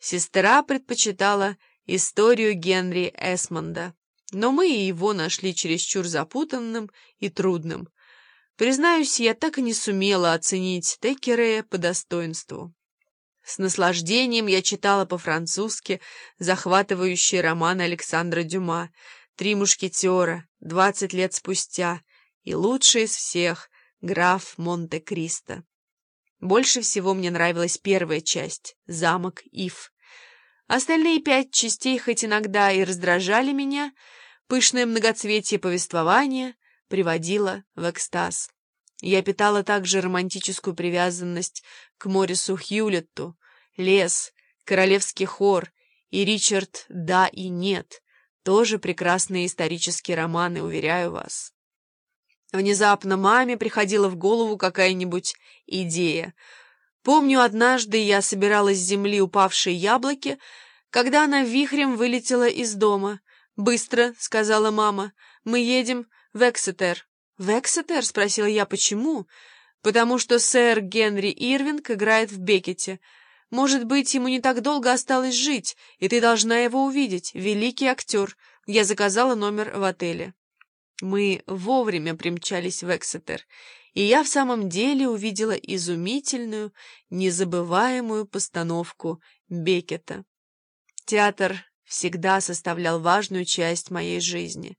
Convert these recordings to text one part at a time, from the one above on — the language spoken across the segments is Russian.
Сестра предпочитала историю Генри Эсмонда, но мы и его нашли чересчур запутанным и трудным. Признаюсь, я так и не сумела оценить Теккерея по достоинству. С наслаждением я читала по-французски захватывающий роман Александра Дюма «Три мушкетера», «Двадцать лет спустя» и лучший из всех «Граф Монте-Кристо». Больше всего мне нравилась первая часть — «Замок Ив». Остальные пять частей хоть иногда и раздражали меня, пышное многоцветие повествования приводило в экстаз. Я питала также романтическую привязанность к Морису Хьюлетту, «Лес», «Королевский хор» и Ричард «Да и нет» — тоже прекрасные исторические романы, уверяю вас. Внезапно маме приходила в голову какая-нибудь идея. Помню, однажды я собирала с земли упавшие яблоки, когда она вихрем вылетела из дома. «Быстро», — сказала мама, — «мы едем в Эксетер». «В Эксетер?» — спросила я. «Почему?» «Потому что сэр Генри Ирвинг играет в Бекете. Может быть, ему не так долго осталось жить, и ты должна его увидеть. Великий актер. Я заказала номер в отеле». Мы вовремя примчались в Эксетер, и я в самом деле увидела изумительную, незабываемую постановку Бекета. Театр всегда составлял важную часть моей жизни.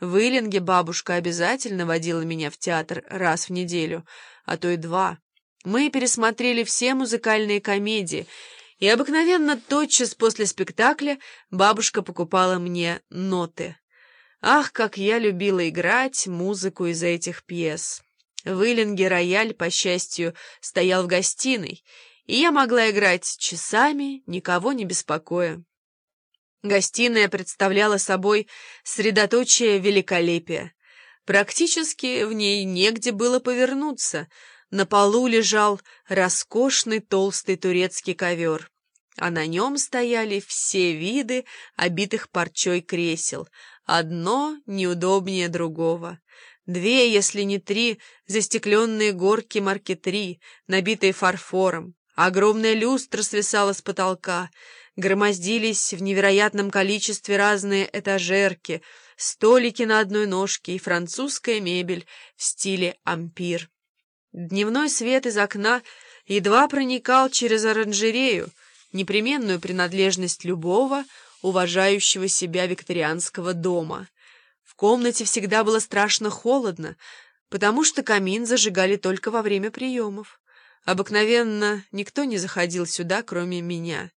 В Иллинге бабушка обязательно водила меня в театр раз в неделю, а то и два. Мы пересмотрели все музыкальные комедии, и обыкновенно тотчас после спектакля бабушка покупала мне ноты. Ах, как я любила играть музыку из этих пьес! В Иллинге рояль, по счастью, стоял в гостиной, и я могла играть часами, никого не беспокоя. Гостиная представляла собой средоточие великолепия. Практически в ней негде было повернуться. На полу лежал роскошный толстый турецкий ковер, а на нем стояли все виды обитых парчой кресел, одно неудобнее другого. Две, если не три, застекленные горки маркетри, набитые фарфором. Огромная люстра свисала с потолка. Громоздились в невероятном количестве разные этажерки, столики на одной ножке и французская мебель в стиле ампир. Дневной свет из окна едва проникал через оранжерею, непременную принадлежность любого, уважающего себя викторианского дома. В комнате всегда было страшно холодно, потому что камин зажигали только во время приемов. Обыкновенно никто не заходил сюда, кроме меня.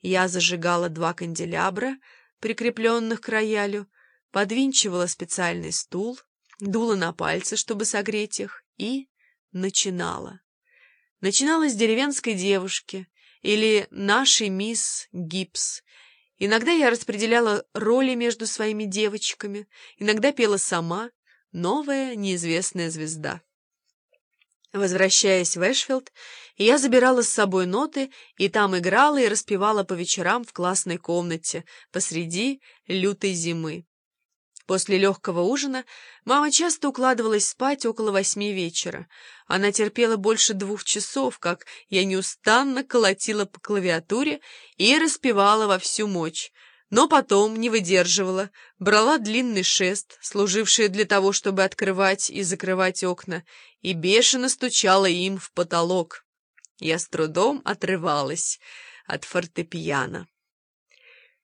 Я зажигала два канделябра, прикрепленных к роялю, подвинчивала специальный стул, дула на пальцы, чтобы согреть их, и начинала. Начинала с деревенской девушки или нашей мисс Гибс, Иногда я распределяла роли между своими девочками, иногда пела сама, новая неизвестная звезда. Возвращаясь в Эшфилд, я забирала с собой ноты и там играла и распевала по вечерам в классной комнате посреди лютой зимы. После легкого ужина мама часто укладывалась спать около восьми вечера. Она терпела больше двух часов, как я неустанно колотила по клавиатуре и распевала во всю мощь, но потом не выдерживала, брала длинный шест, служивший для того, чтобы открывать и закрывать окна, и бешено стучала им в потолок. Я с трудом отрывалась от фортепиано.